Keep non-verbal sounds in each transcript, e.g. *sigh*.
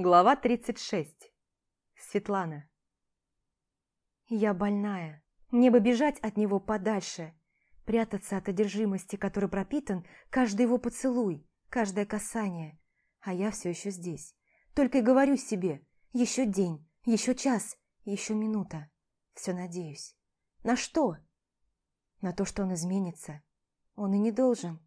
Глава 36. Светлана. Я больная. Мне бы бежать от него подальше, прятаться от одержимости, которой пропитан каждый его поцелуй, каждое касание. А я все еще здесь. Только и говорю себе, еще день, еще час, еще минута. Все надеюсь. На что? На то, что он изменится. Он и не должен.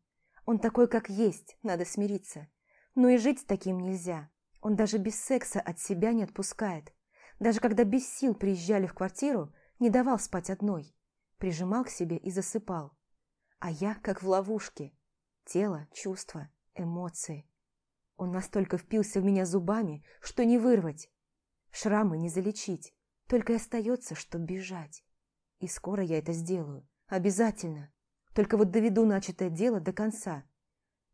Он такой, как есть, надо смириться. Но и жить с таким нельзя. Он даже без секса от себя не отпускает. Даже когда без сил приезжали в квартиру, не давал спать одной. Прижимал к себе и засыпал. А я как в ловушке. Тело, чувства, эмоции. Он настолько впился в меня зубами, что не вырвать. Шрамы не залечить. Только и остается, что бежать. И скоро я это сделаю. Обязательно. Только вот доведу начатое дело до конца.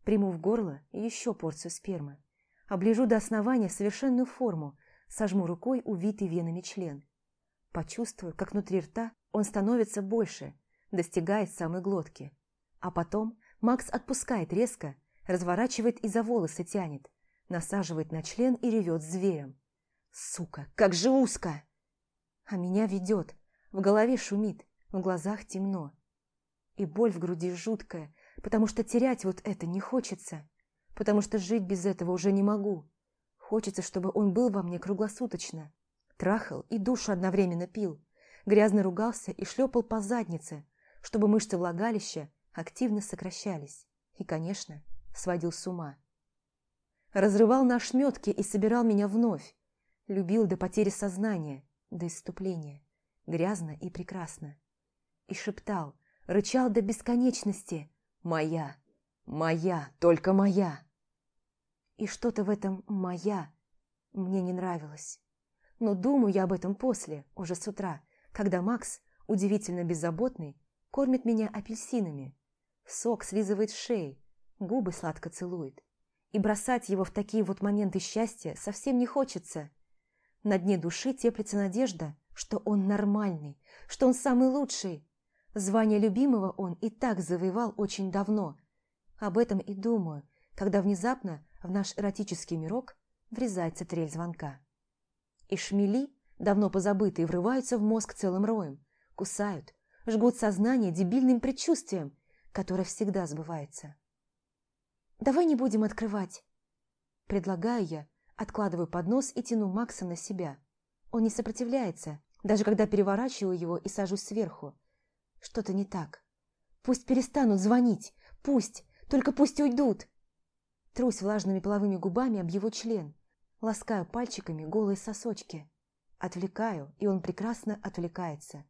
Приму в горло еще порцию спермы оближу до основания совершенную форму, сожму рукой увитый венами член. Почувствую, как внутри рта он становится больше, достигает самой глотки. А потом Макс отпускает резко, разворачивает и за волосы тянет, насаживает на член и ревет зверем. Сука, как же узко! А меня ведет, в голове шумит, в глазах темно. И боль в груди жуткая, потому что терять вот это не хочется потому что жить без этого уже не могу. Хочется, чтобы он был во мне круглосуточно. Трахал и душу одновременно пил. Грязно ругался и шлепал по заднице, чтобы мышцы влагалища активно сокращались. И, конечно, сводил с ума. Разрывал на ошметки и собирал меня вновь. Любил до потери сознания, до иступления. Грязно и прекрасно. И шептал, рычал до бесконечности «Моя! Моя! Только моя!» И что-то в этом «моя» мне не нравилось. Но думаю я об этом после, уже с утра, когда Макс, удивительно беззаботный, кормит меня апельсинами. Сок слизывает шеи, губы сладко целует. И бросать его в такие вот моменты счастья совсем не хочется. На дне души теплится надежда, что он нормальный, что он самый лучший. Звание любимого он и так завоевал очень давно. Об этом и думаю, когда внезапно в наш эротический мирок врезается трель звонка. И шмели, давно позабытые, врываются в мозг целым роем, кусают, жгут сознание дебильным предчувствием, которое всегда сбывается. «Давай не будем открывать», – предлагаю я, откладываю поднос и тяну Макса на себя. Он не сопротивляется, даже когда переворачиваю его и сажусь сверху. Что-то не так. Пусть перестанут звонить, пусть, только пусть уйдут. Трусь влажными половыми губами об его член, ласкаю пальчиками голые сосочки. Отвлекаю, и он прекрасно отвлекается.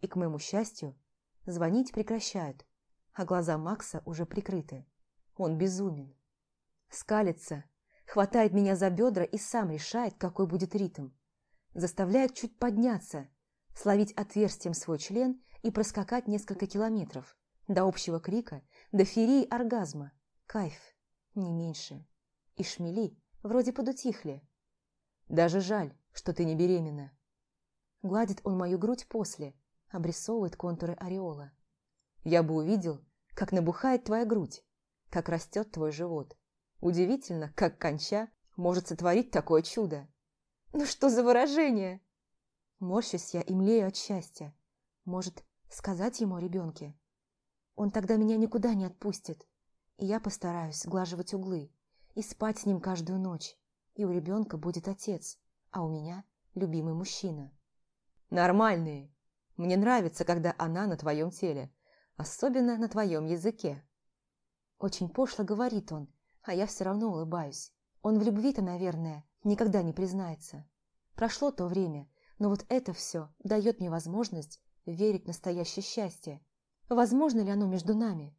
И, к моему счастью, звонить прекращают, а глаза Макса уже прикрыты. Он безумен. Скалится, хватает меня за бедра и сам решает, какой будет ритм. Заставляет чуть подняться, словить отверстием свой член и проскакать несколько километров до общего крика, до ферии оргазма. Кайф не меньше. И шмели вроде подутихли. Даже жаль, что ты не беременна. Гладит он мою грудь после, обрисовывает контуры ореола. Я бы увидел, как набухает твоя грудь, как растет твой живот. Удивительно, как конча может сотворить такое чудо. Ну что за выражение? Морщусь я и млею от счастья. Может, сказать ему о ребенке? Он тогда меня никуда не отпустит. И я постараюсь сглаживать углы и спать с ним каждую ночь. И у ребенка будет отец, а у меня любимый мужчина. Нормальные. Мне нравится, когда она на твоем теле, особенно на твоем языке. Очень пошло говорит он, а я все равно улыбаюсь. Он в любви-то, наверное, никогда не признается. Прошло то время, но вот это все дает мне возможность верить в настоящее счастье. Возможно ли оно между нами?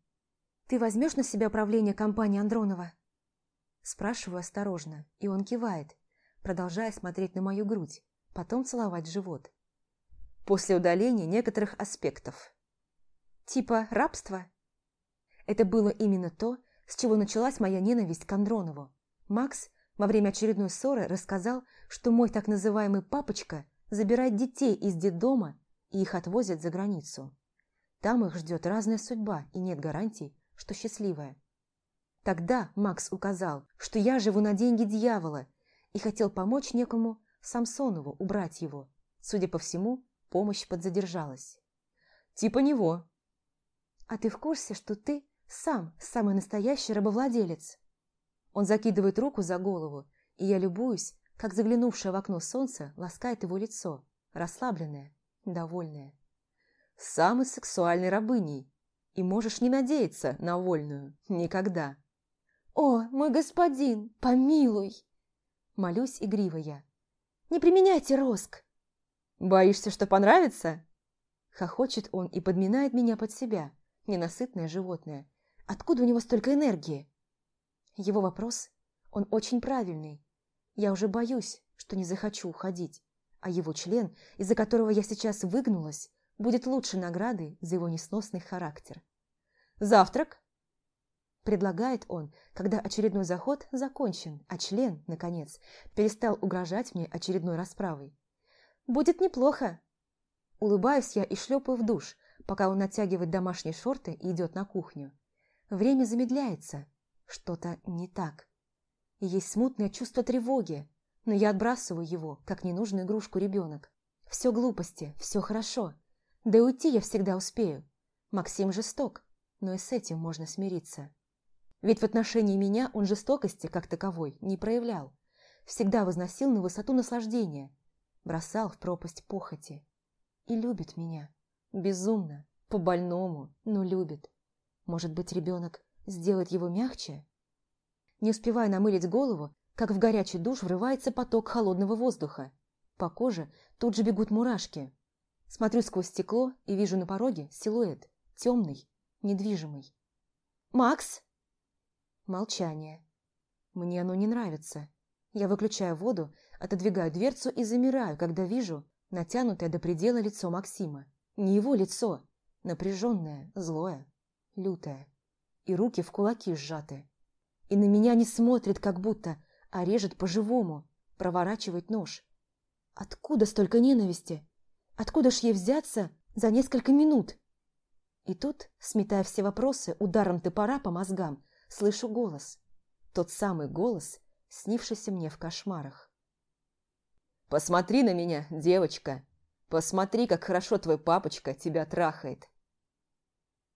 «Ты возьмешь на себя управление компанией Андронова?» Спрашиваю осторожно, и он кивает, продолжая смотреть на мою грудь, потом целовать живот. После удаления некоторых аспектов. Типа рабства? Это было именно то, с чего началась моя ненависть к Андронову. Макс во время очередной ссоры рассказал, что мой так называемый папочка забирает детей из детдома и их отвозят за границу. Там их ждет разная судьба и нет гарантий, что счастливая. Тогда Макс указал, что я живу на деньги дьявола, и хотел помочь некому Самсонову убрать его. Судя по всему, помощь подзадержалась. «Типа него». «А ты в курсе, что ты сам самый настоящий рабовладелец?» Он закидывает руку за голову, и я любуюсь, как заглянувшее в окно солнце ласкает его лицо, расслабленное, довольное. «Самый сексуальной рабыней, и можешь не надеяться на вольную, *laughs* никогда». «О, мой господин, помилуй!» Молюсь игриво я. «Не применяйте роск!» «Боишься, что понравится?» Хохочет он и подминает меня под себя, ненасытное животное. Откуда у него столько энергии? Его вопрос, он очень правильный. Я уже боюсь, что не захочу уходить, а его член, из-за которого я сейчас выгнулась, будет лучшей наградой за его несносный характер. «Завтрак?» Предлагает он, когда очередной заход закончен, а член, наконец, перестал угрожать мне очередной расправой. «Будет неплохо!» Улыбаюсь я и шлепаю в душ, пока он натягивает домашние шорты и идет на кухню. Время замедляется. Что-то не так. есть смутное чувство тревоги, но я отбрасываю его, как ненужную игрушку ребенок. Все глупости, все хорошо. Да и уйти я всегда успею. Максим жесток, но и с этим можно смириться. Ведь в отношении меня он жестокости, как таковой, не проявлял. Всегда возносил на высоту наслаждения, бросал в пропасть похоти. И любит меня. Безумно, по-больному, но любит. Может быть, ребенок сделает его мягче? Не успевая намылить голову, как в горячий душ врывается поток холодного воздуха. По коже тут же бегут мурашки. Смотрю сквозь стекло и вижу на пороге силуэт, темный, недвижимый. «Макс!» Молчание. Мне оно не нравится. Я выключаю воду, отодвигаю дверцу и замираю, когда вижу натянутое до предела лицо Максима. Не его лицо, напряженное, злое, лютое. И руки в кулаки сжаты. И на меня не смотрит как будто, а режет по-живому, проворачивает нож. Откуда столько ненависти? Откуда ж ей взяться за несколько минут? И тут, сметая все вопросы ударом топора по мозгам, слышу голос. Тот самый голос, снившийся мне в кошмарах. «Посмотри на меня, девочка! Посмотри, как хорошо твой папочка тебя трахает!